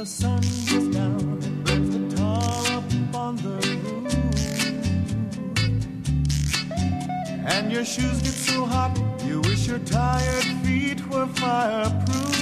the sun goes down, it burns the tar up on the roof. And your shoes get so hot, you wish your tired feet were fireproof.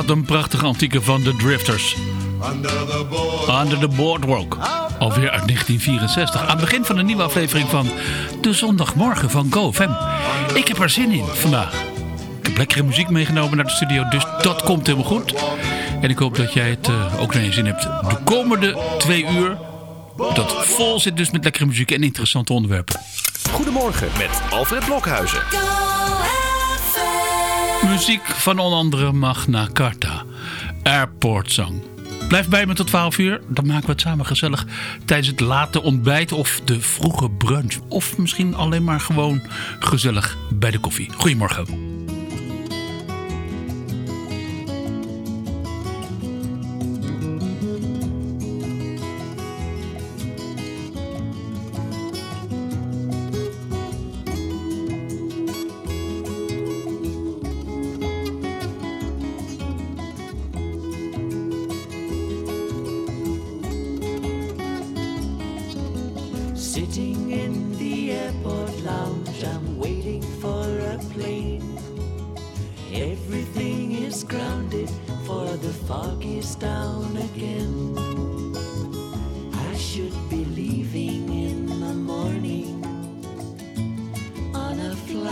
Wat een prachtige antieke van de Drifters. Under the boardwalk, Under the Boardwalk. Alweer uit 1964. Aan het begin van een nieuwe aflevering van de zondagmorgen van GoFam. Ik heb er zin in vandaag. Ik heb lekkere muziek meegenomen naar de studio, dus dat komt helemaal goed. En ik hoop dat jij het eh, ook naar je zin hebt. De komende twee uur, dat vol zit dus met lekkere muziek en interessante onderwerpen. Goedemorgen met Alfred Blokhuizen. Muziek van onder andere Magna Carta. Airport Song. Blijf bij me tot 12 uur. Dan maken we het samen gezellig tijdens het late ontbijt of de vroege brunch. Of misschien alleen maar gewoon gezellig bij de koffie. Goedemorgen.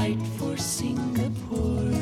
Flight for Singapore.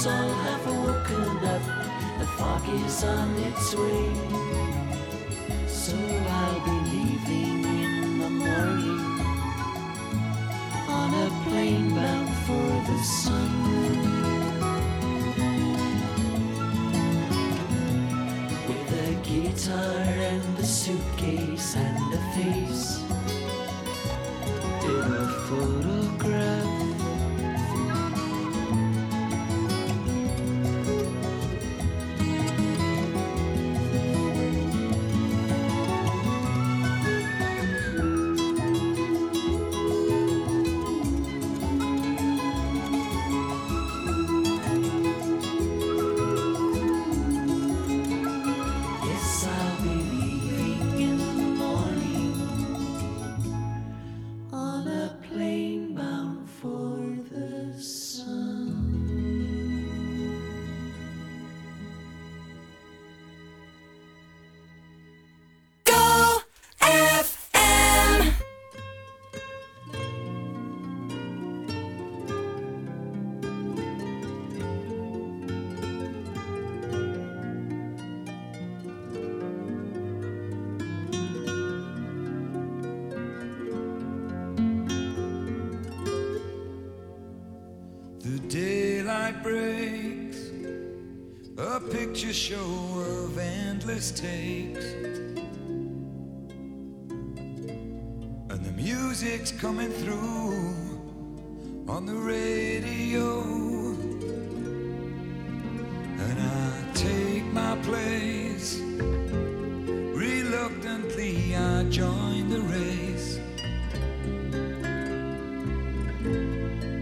Customs all have woken up, the fog is on its way. So I'll be leaving in the morning on a plane bound for the sun. With a guitar a show of endless takes. And the music's coming through on the radio. And I take my place. Reluctantly, I join the race.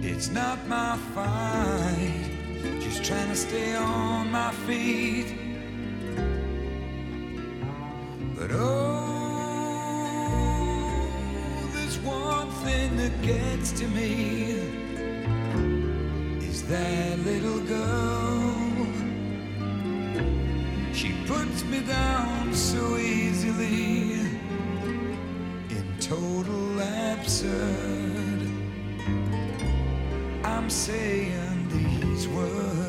It's not my fight, just trying to stay on my feet. Gets to me is that little girl. She puts me down so easily in total absurd. I'm saying these words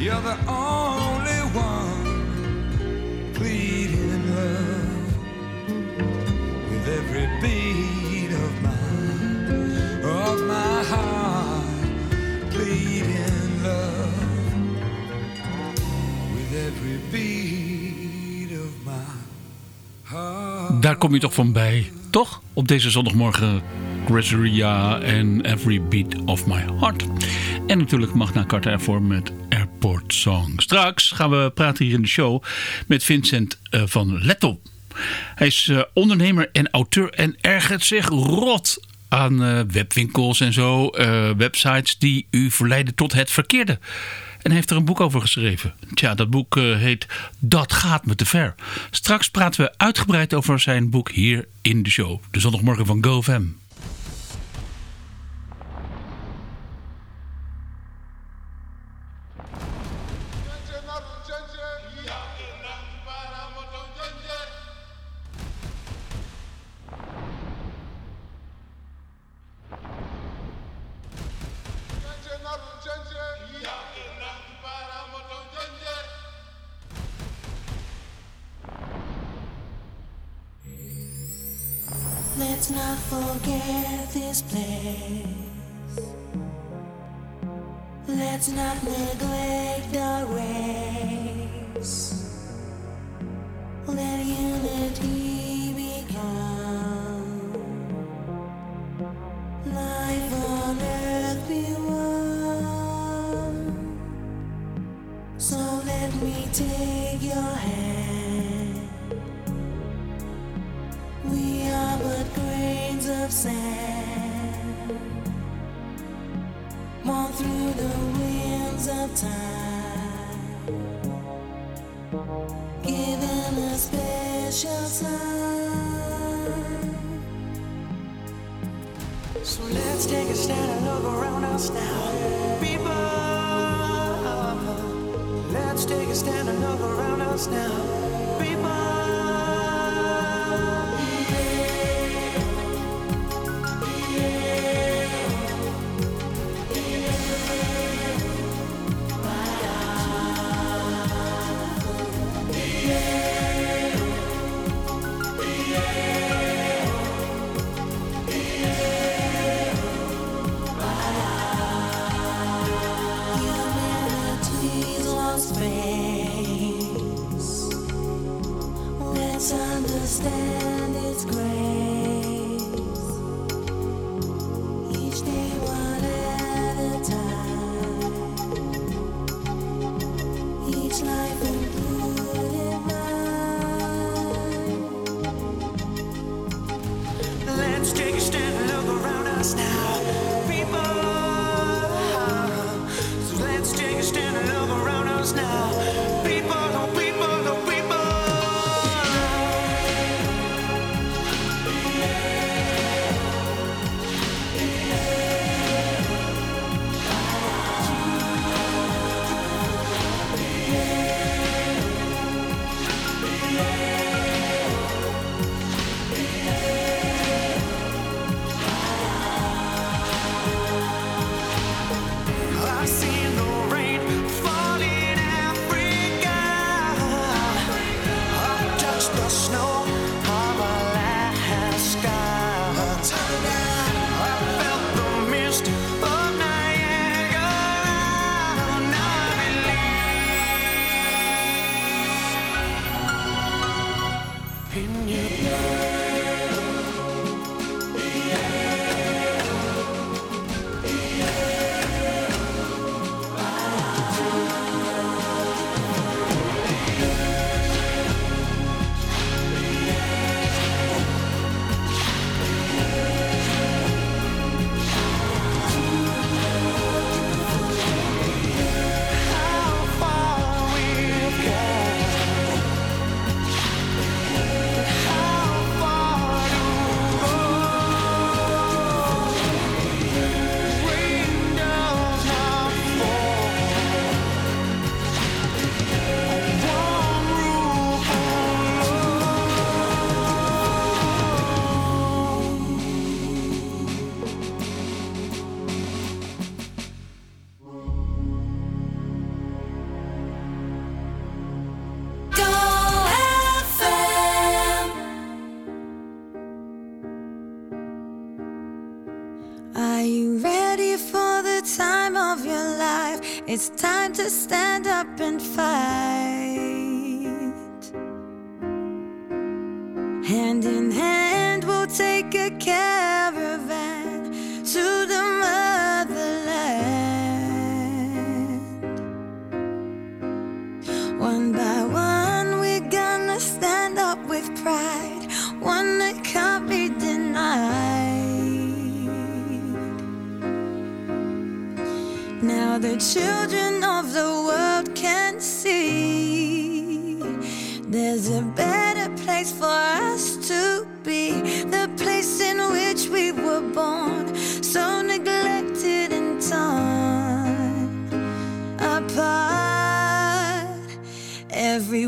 You're the only one pleading love with every beat of my of my heart pleading love with every beat of my heart Daar kom je toch van bij, toch? Op deze zondagmorgen Gregoria en Every Beat of My Heart. En natuurlijk Magna Carta ervoor met Airport Straks gaan we praten hier in de show met Vincent eh, van Letop. Hij is eh, ondernemer en auteur en ergert zich rot aan eh, webwinkels en zo. websites die u verleiden tot het verkeerde. En heeft er een boek over geschreven. Tja, dat boek heet Dat gaat me te ver. Straks praten we uitgebreid over zijn boek hier in de show. De zondagmorgen van GoFam. forget this place. Let's not neglect the race. Let unity become life on earth be one. So let me take your hand. of sand, worn through the winds of time, given a special sign. So let's take a stand and look around us now, people. Let's take a stand and look around us now. One by one, we're gonna stand up with pride, one that can't be denied. Now the children of the world can see there's a better place for us to be, the place in which we were born. So Every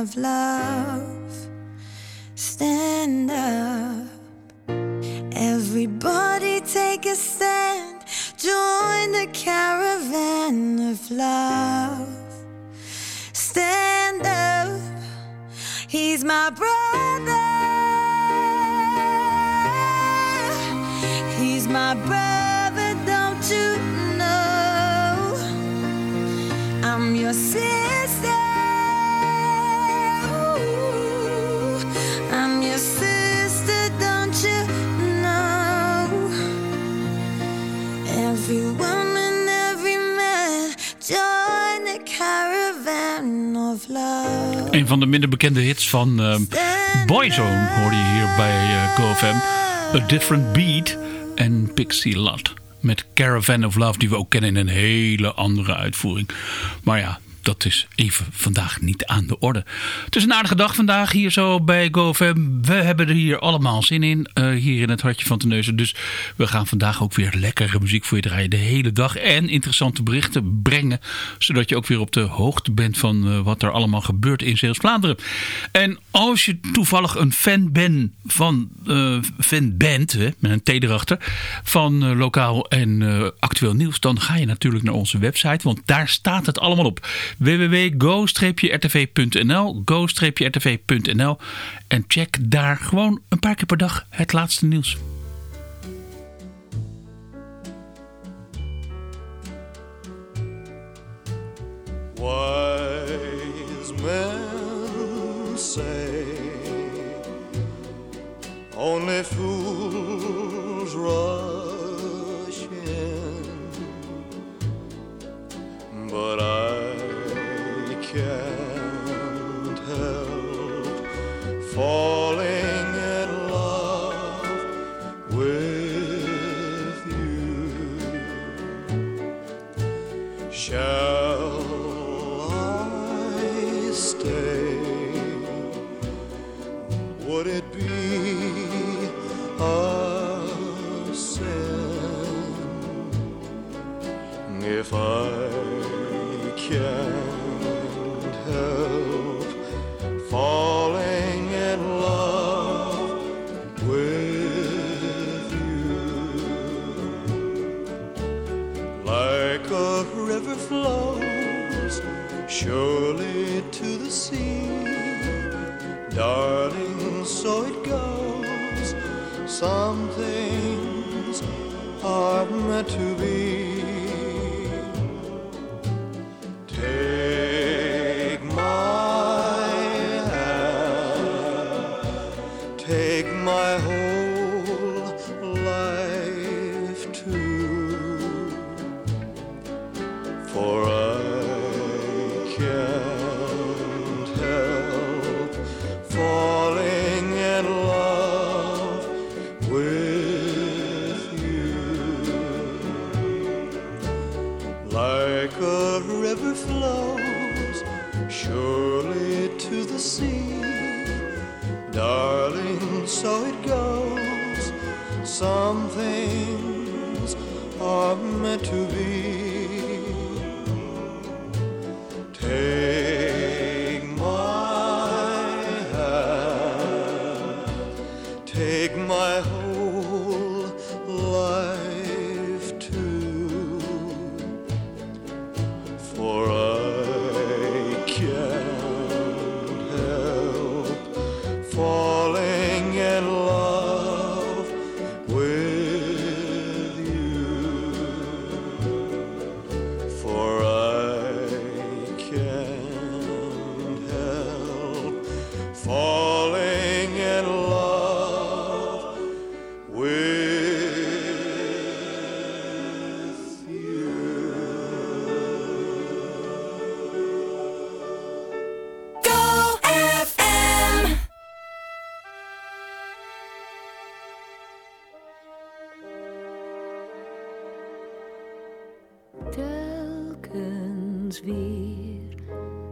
of love. Stand up. Everybody take a stand. Join the caravan of love. Stand up. He's my brother. Een van de minder bekende hits van ehm, Boyzone hoorde je hier bij eh, GoFM. A Different Beat en Pixie Lot. Met Caravan of Love, die we ook kennen in een hele andere uitvoering. Maar ja, dat is even vandaag niet aan de orde. Het is een aardige dag vandaag hier zo bij GoFM. We hebben er hier allemaal zin in, eh, hier in het hartje van Teneuzen. Dus we gaan vandaag ook weer lekkere muziek voor je draaien de hele dag. En interessante berichten brengen, zodat je ook weer op de hoogte bent van eh, wat er allemaal gebeurt in Zeeuws-Vlaanderen. En als je toevallig een fan bent van, eh, fan bent, hè, met een T erachter, van lokaal en actueel nieuws, dan ga je natuurlijk naar onze website, want daar staat het allemaal op www.go-rtv.nl go-rtv.nl en check daar gewoon een paar keer per dag het laatste nieuws. Wise men say only fools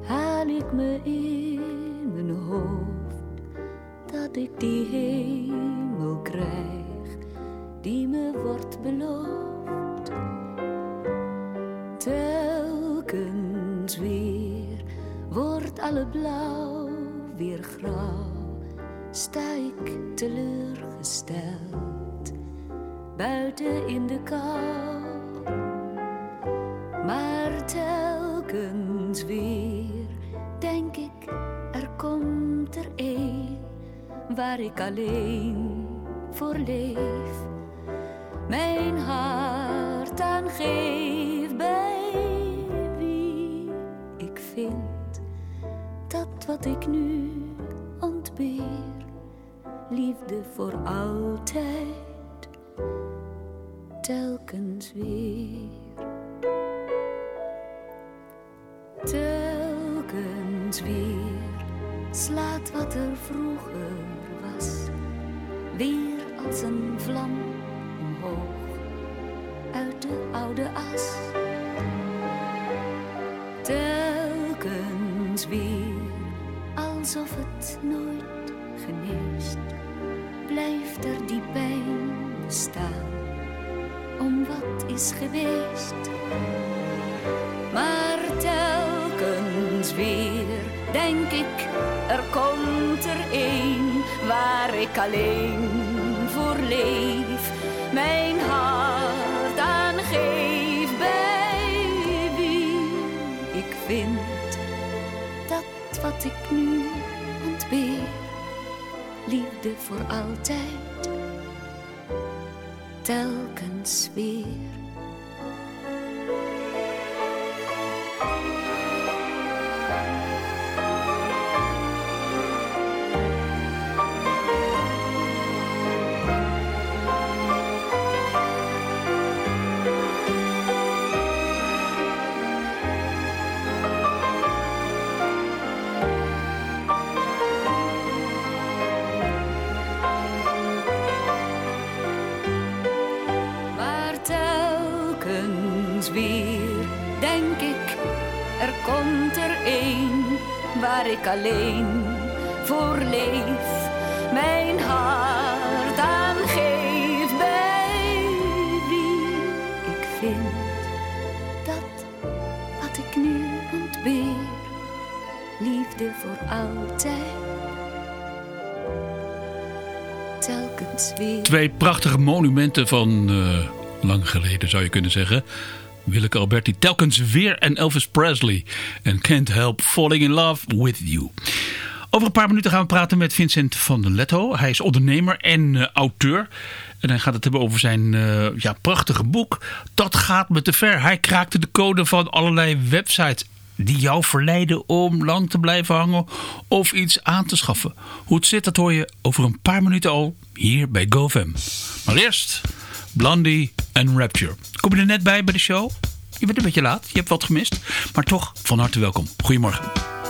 Haal ik me in mijn hoofd dat ik die hemel krijg die me wordt beloofd. Telkens weer wordt alle blauw ik alleen voor leef. Mijn hart aan geef bij wie ik vind dat wat ik nu ontbeer, liefde voor altijd, telkens weer. Telkens weer slaat wat er vroeger weer als een vlam omhoog uit de oude as. Telkens weer, alsof het nooit geneest, blijft er die pijn bestaan om wat is geweest. Maar telkens weer denk ik, er komt er een waar ik alleen voor leef. Mijn hart aan geef bij ik vind dat wat ik nu ontbeer, liefde voor altijd, telkens Twee prachtige monumenten van eh, lang geleden zou je kunnen zeggen. Willeke Alberti telkens weer en Elvis Presley. En Can't Help Falling in Love with You. Over een paar minuten gaan we praten met Vincent van den Letto. Hij is ondernemer en eh, auteur. En hij gaat het hebben over zijn eh, ja, prachtige boek. Dat gaat me te ver. Hij kraakte de code van allerlei websites die jou verleiden om lang te blijven hangen of iets aan te schaffen. Hoe het zit, dat hoor je over een paar minuten al hier bij GoFam. Maar eerst Blondie en Rapture. Kom je er net bij bij de show? Je bent een beetje laat, je hebt wat gemist. Maar toch, van harte welkom. Goedemorgen.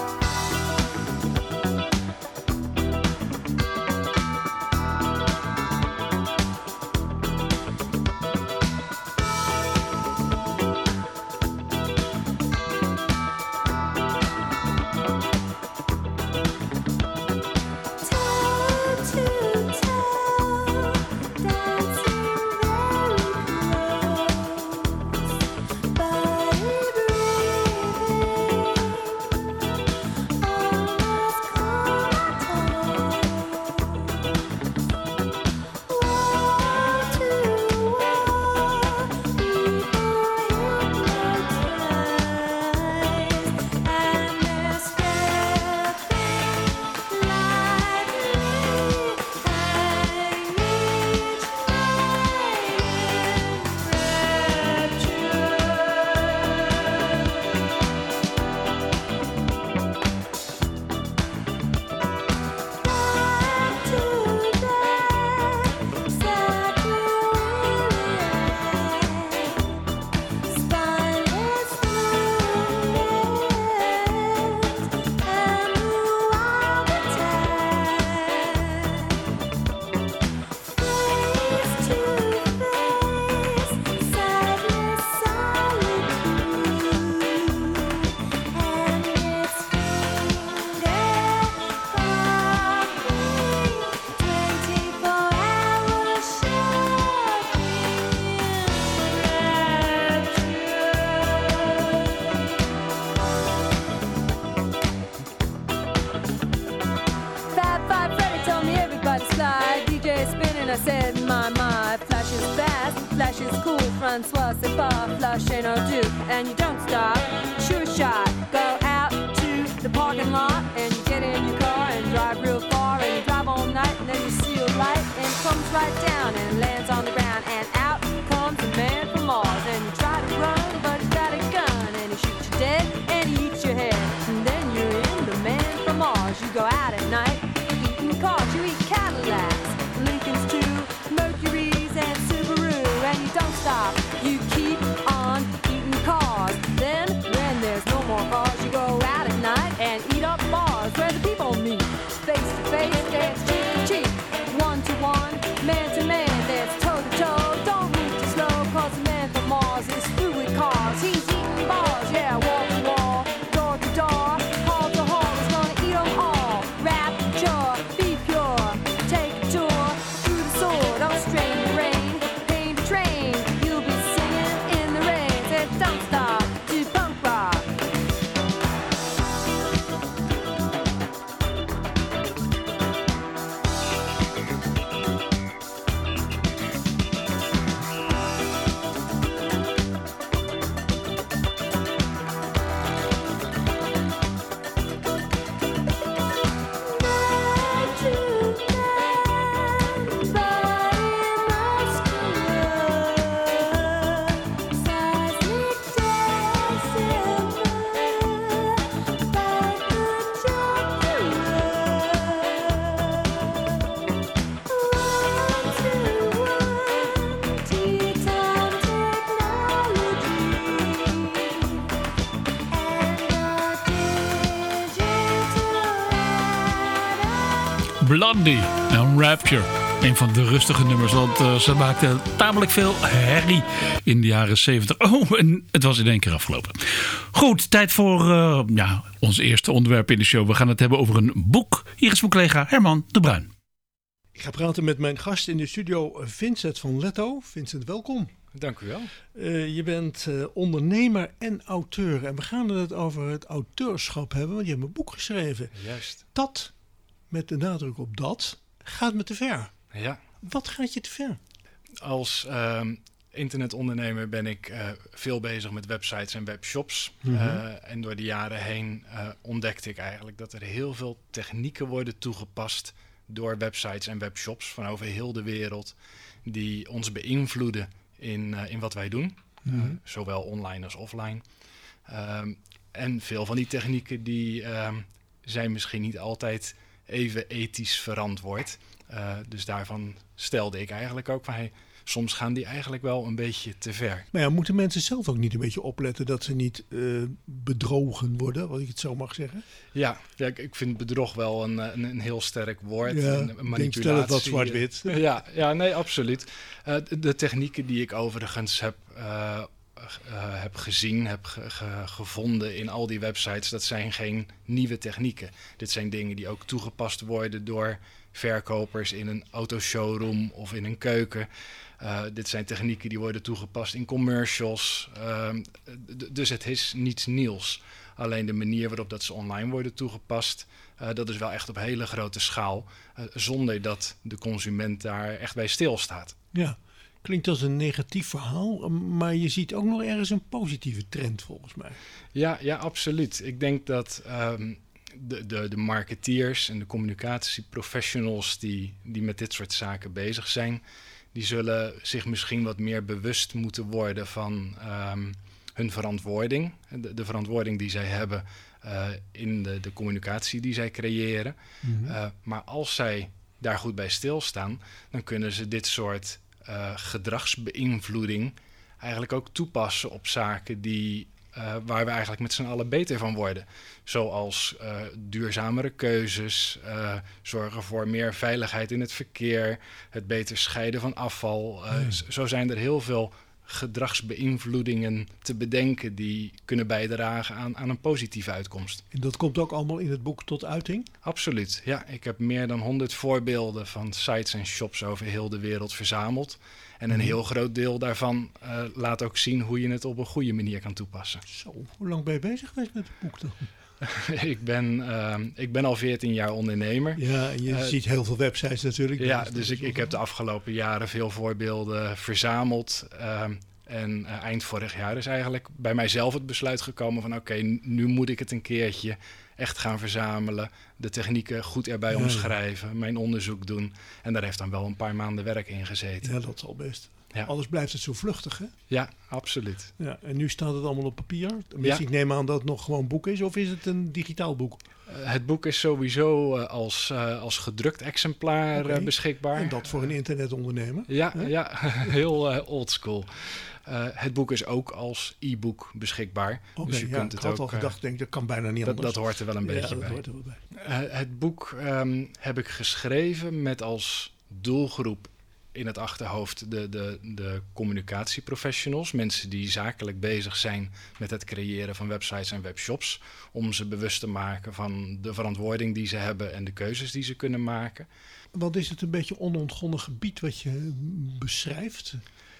Rapture. Een van de rustige nummers, want eh, ze maakten tamelijk veel herrie in de jaren 70. Oh, en het was in één keer afgelopen. Goed, tijd voor eh, ja, ons eerste onderwerp in de show. We gaan het hebben over een boek. Hier is mijn collega Herman de Bruin. Ik ga praten met mijn gast in de studio, Vincent van Letto. Vincent, welkom. Dank u wel. Eh, je bent eh, ondernemer en auteur. En we gaan het over het auteurschap hebben, want je hebt een boek geschreven. Juist. Dat, met de nadruk op dat, gaat me te ver. Ja. Wat gaat je te ver? Als ehm, internetondernemer ben ik eh, veel bezig met websites en webshops. Mhm. Eh, en door de jaren heen eh, ontdekte ik eigenlijk dat er heel veel technieken worden toegepast door websites en webshops van over heel de wereld die ons beïnvloeden in, in wat wij doen, Mhm. Zowel online als offline. Ehm, en veel van die technieken die ehm, zijn misschien niet altijd even ethisch verantwoord. Eh, dus daarvan stelde ik eigenlijk ook van hey, soms gaan die eigenlijk wel een beetje te ver. Maar ja, moeten mensen zelf ook niet een beetje opletten dat ze niet eh, bedrogen worden, wat ik het zo mag zeggen? Ja, ja ik, ik vind bedrog wel een, een, een heel sterk woord. Ja, een, ik een denk, stel het wat zwart-wit. Ja, ja, nee, absoluut. Eh, de, de technieken die ik overigens heb, eh, eh, heb gezien, heb ge- ge- gevonden in al die websites, dat zijn geen nieuwe technieken. Dit zijn dingen die ook toegepast worden door verkopers in een autoshowroom of in een keuken. Eh, dit zijn technieken die worden toegepast in commercials. Ehm, dus het is niets nieuws. Alleen de manier waarop dat ze online worden toegepast, eh, dat is wel echt op hele grote schaal. zonder dat de consument daar echt bij stilstaat. Ja, klinkt als een negatief verhaal, maar je ziet ook nog ergens een positieve trend volgens mij. Ja, ja, absoluut. Ik denk dat ehm, de, de, de marketeers en de communicatieprofessionals die, die met dit soort zaken bezig zijn, die zullen zich misschien wat meer bewust moeten worden van ehm, hun verantwoording. De, de verantwoording die zij hebben eh, in de, de communicatie die zij creëren. Mhm. Eh, maar als zij daar goed bij stilstaan, dan kunnen ze dit soort eh, gedragsbeïnvloeding eigenlijk ook toepassen op zaken die, eh, waar we eigenlijk met z'n allen beter van worden. Zoals eh, duurzamere keuzes, zorgen voor meer veiligheid in het verkeer, het beter scheiden van afval. Z- Zo zijn er heel veel gedragsbeïnvloedingen te bedenken die kunnen bijdragen aan, aan een positieve uitkomst. En dat komt ook allemaal in het boek tot uiting? Absoluut, ja. Ik heb meer dan 100 voorbeelden van sites en shops over heel de wereld verzameld. En een Mhm. heel groot deel daarvan eh, laat ook zien hoe je het op een goede manier kan toepassen. Zo, hoe lang ben je bezig geweest met het boek dan? ik, ben, ehm, ik ben al 14 jaar ondernemer. Ja, je Eh, ziet heel veel websites natuurlijk. Ja, Dus dus ik, ik heb de afgelopen jaren veel voorbeelden verzameld. ehm, En eh, eind vorig jaar is eigenlijk bij mijzelf het besluit gekomen van oké, nu moet ik het een keertje echt gaan verzamelen. De technieken goed erbij Ja. omschrijven, mijn onderzoek doen. En daar heeft dan wel een paar maanden werk in gezeten. Ja, dat zal best. Ja. Alles blijft het zo vluchtig, hè? Ja, absoluut. Ja, en nu staat het allemaal op papier. Ja. ik neem aan dat het nog gewoon boek is. Of is het een digitaal boek? Eh, het boek is sowieso eh, als, eh, als gedrukt exemplaar beschikbaar. En dat voor een internetondernemer. Ja, Hè? ja heel oldschool. Het boek is ook als e-book beschikbaar. Dus je ja, kunt ik het had ook. al gedacht, denk, dat kan bijna niet dat, anders. dat hoort er wel een Ja, beetje dat bij. hoort er wel bij. Het boek ehm, heb ik geschreven met als doelgroep in het achterhoofd de, de, de communicatieprofessionals. Mensen die zakelijk bezig zijn met het creëren van websites en webshops. Om ze bewust te maken van de verantwoording die ze hebben en de keuzes die ze kunnen maken. Want is het een beetje onontgonnen gebied wat je beschrijft?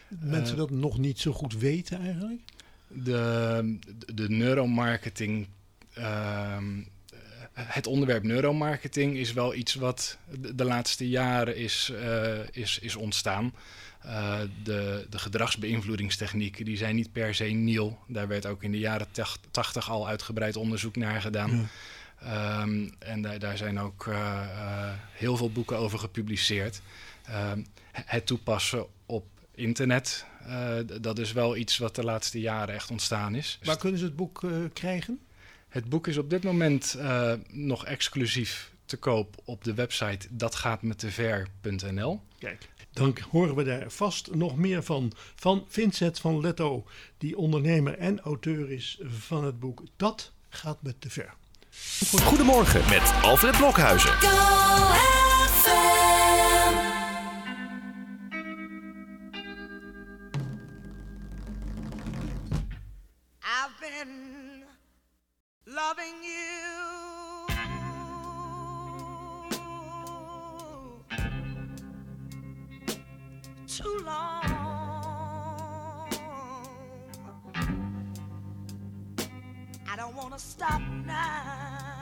Mensen Eh, dat nog niet zo goed weten eigenlijk? De, de neuromarketing. ehm, het onderwerp neuromarketing is wel iets wat de, laatste jaren is, eh, is, is ontstaan. Eh, de, de gedragsbeïnvloedingstechnieken die zijn niet per se nieuw. Daar werd ook in de jaren tach- tachtig al uitgebreid onderzoek naar gedaan. Ehm, en daar, daar zijn ook eh, heel veel boeken over gepubliceerd. Ehm, het toepassen op internet, dat is wel iets wat de laatste jaren echt ontstaan is. Waar kunnen ze het boek krijgen? Het boek is op dit moment eh, nog exclusief te koop op de website datgaatmettever.nl. Kijk, dan horen we daar vast nog meer van. Van Vincent van Letto, die ondernemer en auteur is van het boek Dat gaat me te ver. Goedemorgen met Alfred Blokhuizen. Loving you. Too long. I don't want to stop now.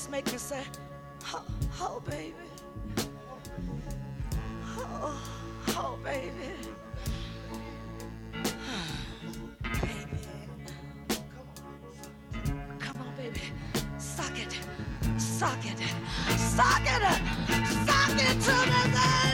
just make me say, oh, oh baby. Oh, oh baby. suck it, suck it, suck it, suck it to the thing.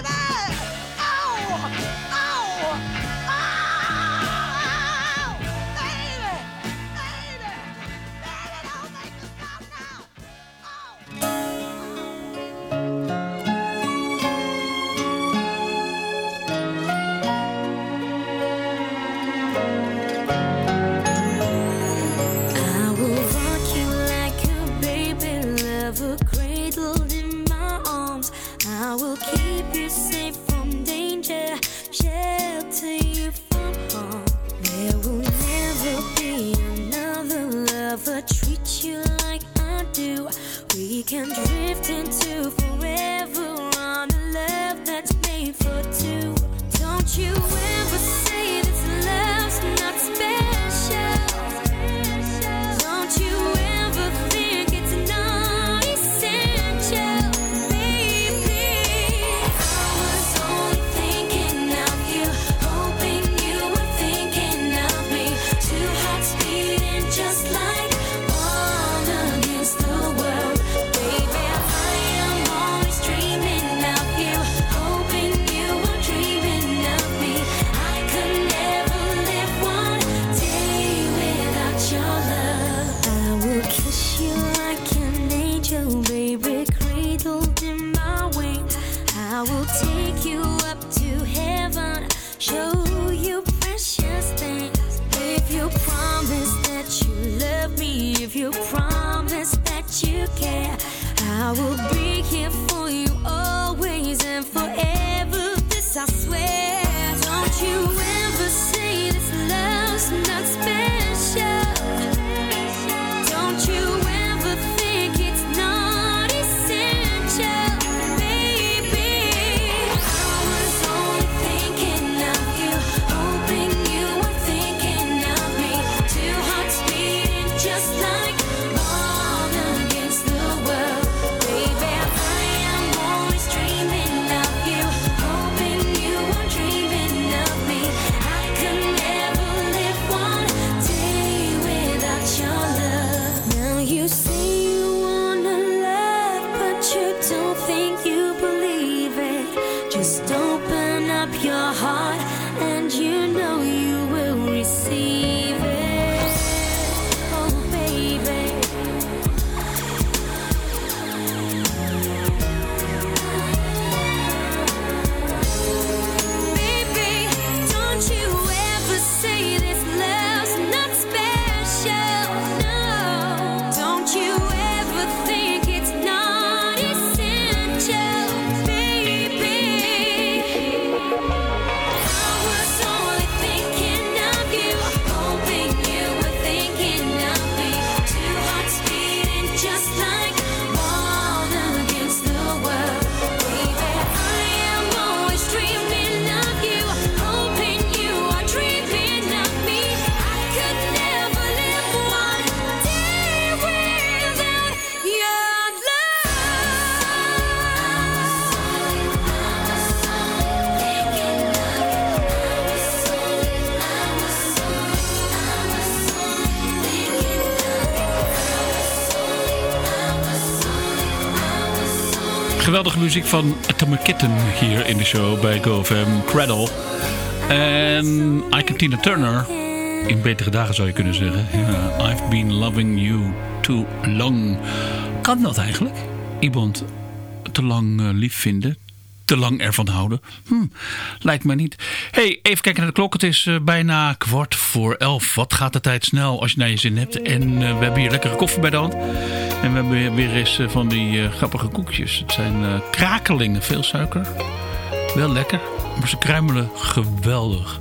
I will be here for you always and forever. geweldige muziek van Atomic Kitten hier in de show bij Govem Cradle. En Ike Tina Turner. In betere dagen zou je kunnen zeggen. I've been loving you too long. Kan dat eigenlijk? Iemand te lang eh, lief vinden, te lang ervan houden. Hm, lijkt mij niet. hey, even kijken naar de klok. Het is eh, bijna kwart voor elf. Wat gaat de tijd snel als je naar je zin hebt. En eh, we hebben hier lekkere koffie bij de hand. En we hebben weer, eens eh, van die grappige koekjes. Het zijn krakelingen. Veel suiker. Wel lekker. Maar ze kruimelen geweldig.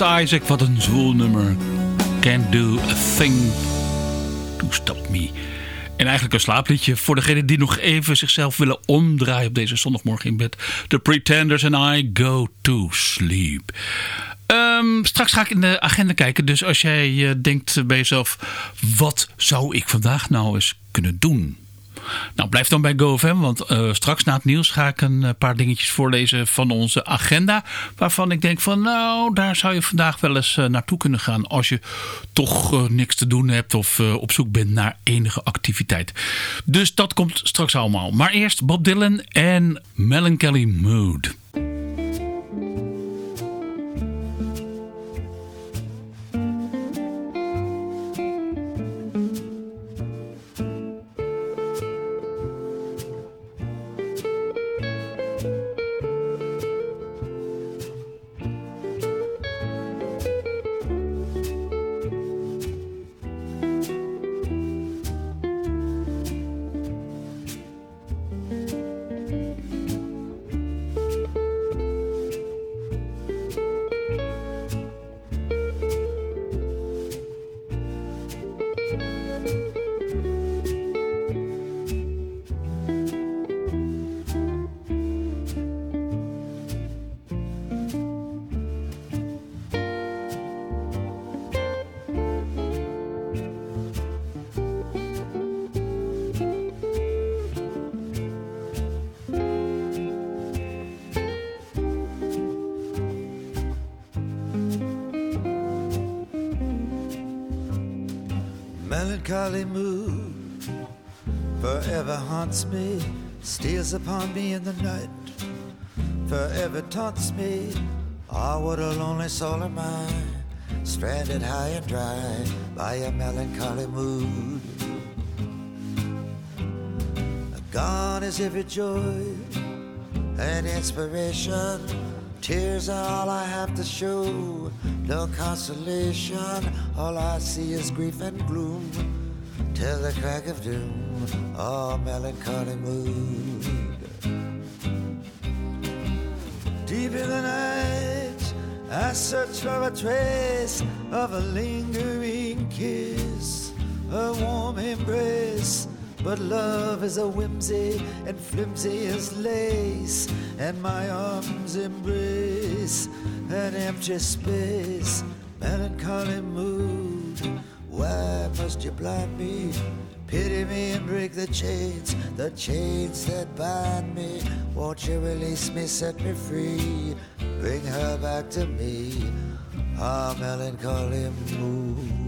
Isaac, wat een zwoel nummer. Can't do a thing to stop me. En eigenlijk een slaapliedje voor degenen die nog even zichzelf willen omdraaien op deze zondagmorgen in bed. The Pretenders and I Go to Sleep. Ehm, straks ga ik in de agenda kijken. Dus als jij eh, denkt bij jezelf, wat zou ik vandaag nou eens kunnen doen? Nou, blijf dan bij GoFM, want eh, straks na het nieuws ga ik een eh, paar dingetjes voorlezen van onze agenda. Waarvan ik denk van, nou, daar zou je vandaag wel eens eh, naartoe kunnen gaan. Als je toch niks te doen hebt of op zoek bent naar enige activiteit. Dus dat komt straks allemaal. Maar eerst Bob Dylan en Melancholy Mood. Soul am I, stranded high and dry by a melancholy mood. Gone is every joy and inspiration. Tears are all I have to show. No consolation. All I see is grief and gloom. Till the crack of doom. Oh, melancholy mood. Deep in the night, I search for a trace of a lingering kiss, a warm embrace. But love is a whimsy and flimsy as lace, and my arms embrace an empty space, melancholy mood. Why must you blind me? Pity me and break the chains, the chains that bind me. Won't you release me, set me free, bring her back to me? Ah, melancholy mood.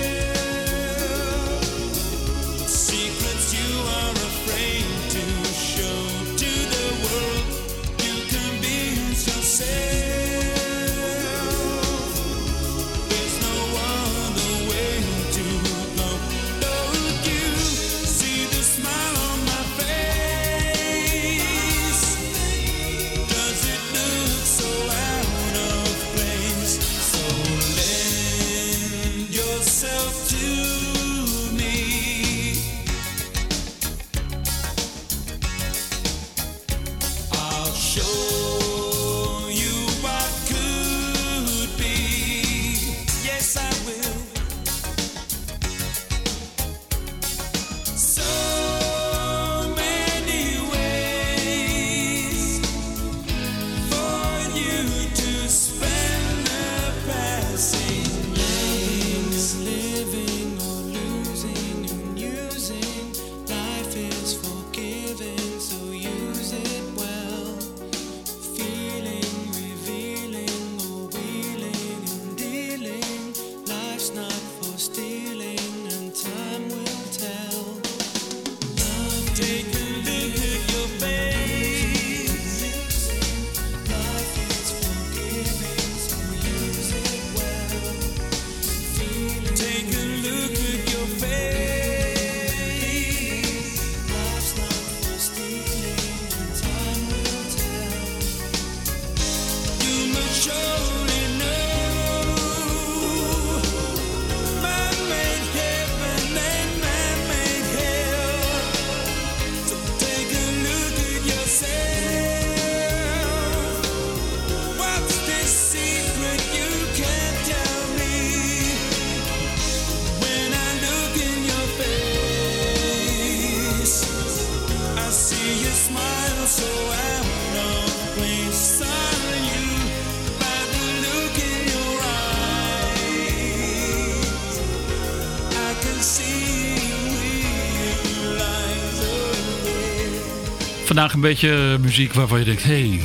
Vandaag een beetje muziek waarvan je denkt... hey,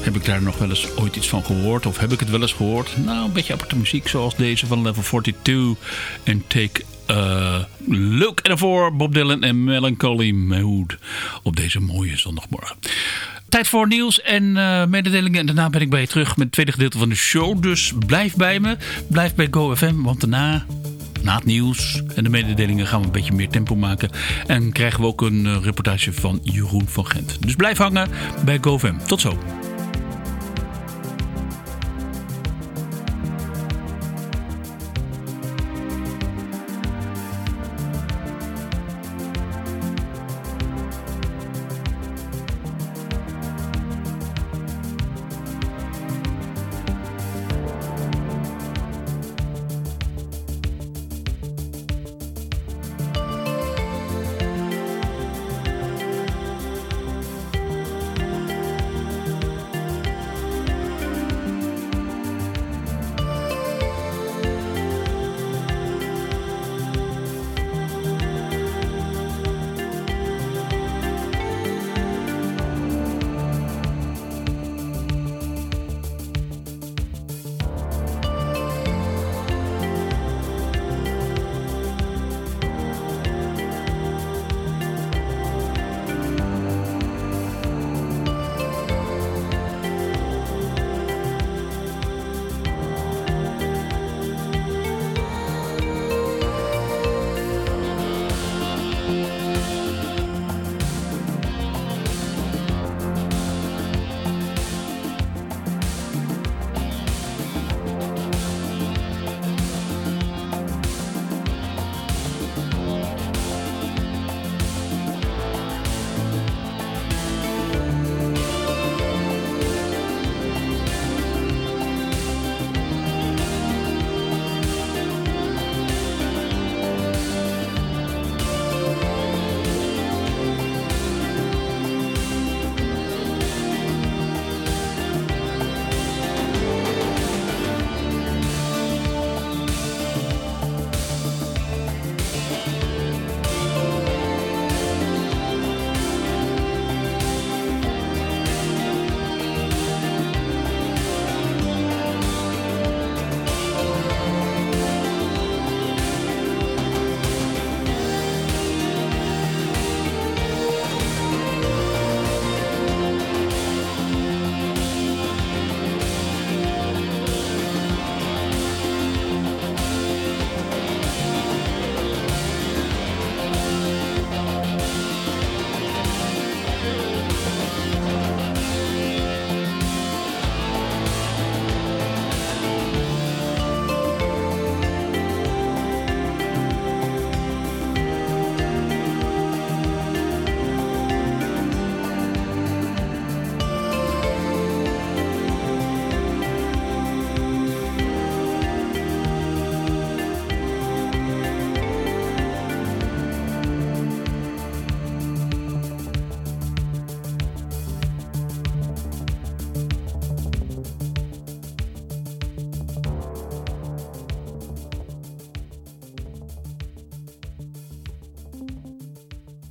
heb ik daar nog wel eens ooit iets van gehoord? Of heb ik het wel eens gehoord? Nou, een beetje aparte muziek zoals deze van Level 42. En Take a Look. En daarvoor Bob Dylan en Melancholy Mood. Op deze mooie zondagmorgen. Tijd voor nieuws en eh, mededelingen. En daarna ben ik bij je terug met het tweede gedeelte van de show. Dus blijf bij me. Blijf bij GoFM. Want daarna na het nieuws en de mededelingen gaan we een beetje meer tempo maken. En krijgen we ook een eh, reportage van Jeroen van Gent. Dus blijf hangen bij GoFM. Tot zo.